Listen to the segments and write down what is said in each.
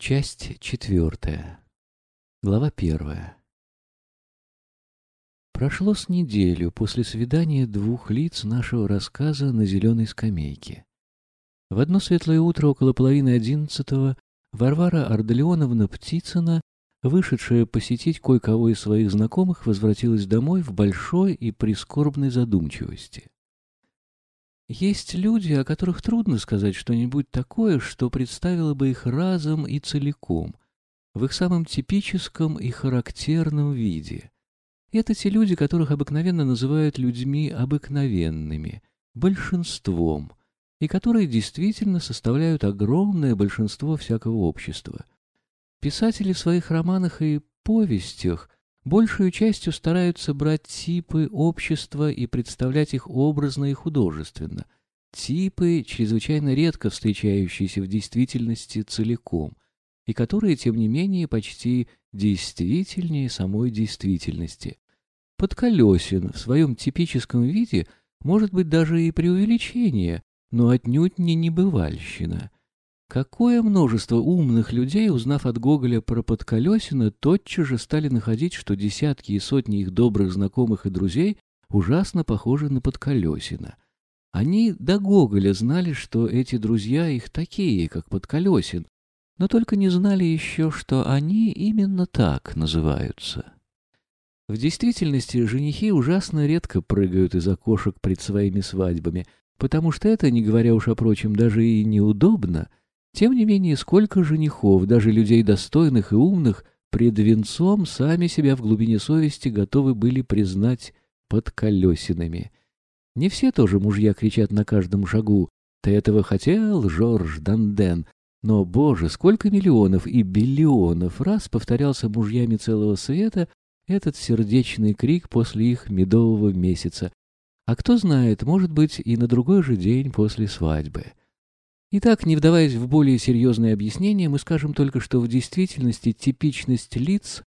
Часть четвертая. Глава первая. Прошло с неделю после свидания двух лиц нашего рассказа на зеленой скамейке. В одно светлое утро около половины одиннадцатого Варвара Арделеоновна Птицына, вышедшая посетить кое-кого из своих знакомых, возвратилась домой в большой и прискорбной задумчивости. Есть люди, о которых трудно сказать что-нибудь такое, что представило бы их разом и целиком, в их самом типическом и характерном виде. Это те люди, которых обыкновенно называют людьми обыкновенными, большинством, и которые действительно составляют огромное большинство всякого общества. Писатели в своих романах и повестях большую частью стараются брать типы общества и представлять их образно и художественно. Типы, чрезвычайно редко встречающиеся в действительности целиком, и которые, тем не менее, почти действительнее самой действительности. Подколесин в своем типическом виде может быть даже и преувеличение, но отнюдь не небывальщина. Какое множество умных людей, узнав от Гоголя про Подколесина, тотчас же стали находить, что десятки и сотни их добрых знакомых и друзей ужасно похожи на Подколесина. Они до Гоголя знали, что эти друзья их такие, как Подколесин, но только не знали еще, что они именно так называются. В действительности женихи ужасно редко прыгают из окошек пред своими свадьбами, потому что это, не говоря уж о прочем, даже и неудобно — тем не менее, сколько женихов, даже людей достойных и умных, пред венцом сами себя в глубине совести готовы были признать подколесинами. Не все тоже мужья кричат на каждом шагу «Ты этого хотел, Жорж Данден?» Но, боже, сколько миллионов и биллионов раз повторялся мужьями целого света этот сердечный крик после их медового месяца. А кто знает, может быть, и на другой же день после свадьбы. Итак, не вдаваясь в более серьезные объяснения, мы скажем только, что в действительности типичность лиц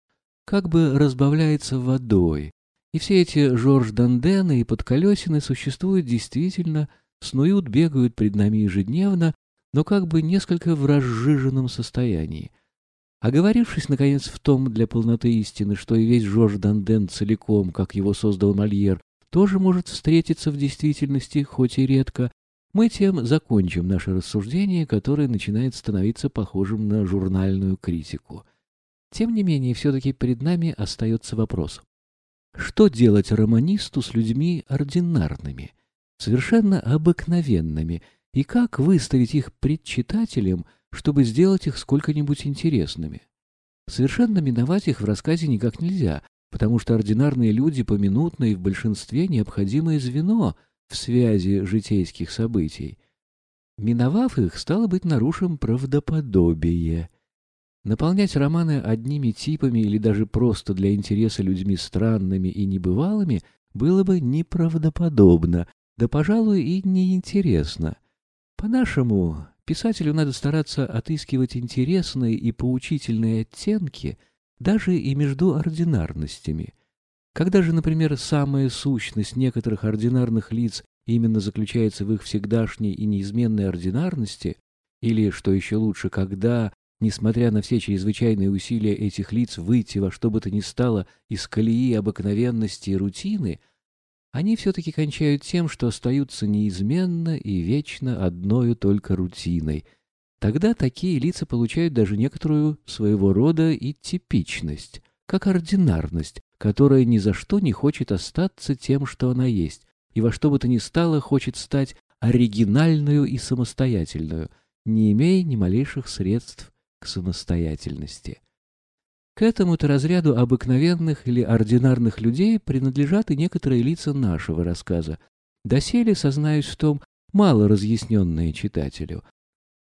как бы разбавляется водой, и все эти Жорж Дандены и подколесины существуют действительно, снуют, бегают пред нами ежедневно, но как бы несколько в разжиженном состоянии. Оговорившись, наконец, в том для полноты истины, что и весь Жорж Данден целиком, как его создал Мольер, тоже может встретиться в действительности, хоть и редко, мы тем закончим наше рассуждение, которое начинает становиться похожим на журнальную критику. Тем не менее, все-таки перед нами остается вопрос. Что делать романисту с людьми ординарными, совершенно обыкновенными, и как выставить их пред читателем, чтобы сделать их сколько-нибудь интересными? Совершенно миновать их в рассказе никак нельзя, потому что ординарные люди поминутно и в большинстве необходимое звено — в связи житейских событий. Миновав их, стало быть, нарушим правдоподобие. Наполнять романы одними типами или даже просто для интереса людьми странными и небывалыми было бы неправдоподобно, да, пожалуй, и неинтересно. По-нашему, писателю надо стараться отыскивать интересные и поучительные оттенки даже и между ординарностями — когда же, например, самая сущность некоторых ординарных лиц именно заключается в их всегдашней и неизменной ординарности, или, что еще лучше, когда, несмотря на все чрезвычайные усилия этих лиц выйти во что бы то ни стало из колеи обыкновенности и рутины, они все-таки кончают тем, что остаются неизменно и вечно одною только рутиной. Тогда такие лица получают даже некоторую своего рода и типичность, как ординарность, которая ни за что не хочет остаться тем, что она есть, и во что бы то ни стало хочет стать оригинальную и самостоятельную, не имея ни малейших средств к самостоятельности. К этому-то разряду обыкновенных или ординарных людей принадлежат и некоторые лица нашего рассказа, доселе, сознаюсь в том, мало разъясненные читателю.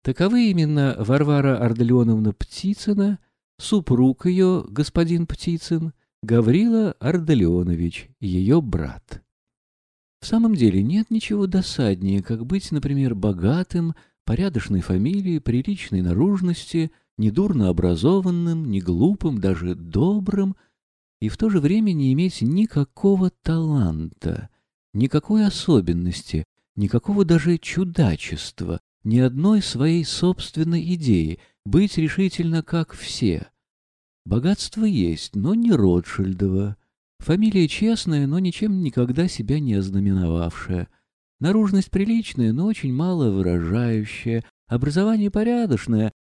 Таковы именно Варвара Арделеоновна Птицына, супруг ее, господин Птицын, Гаврила Ардалионович, ее брат. В самом деле нет ничего досаднее, как быть, например, богатым, порядочной фамилией, приличной наружности, недурно образованным, не глупым, даже добрым, и в то же время не иметь никакого таланта, никакой особенности, никакого даже чудачества, ни одной своей собственной идеи, быть решительно как все. Богатство есть, но не Ротшильдово. Фамилия честная, но ничем никогда себя не ознаменовавшая. Наружность приличная, но очень мало выражающая. Образование порядочное,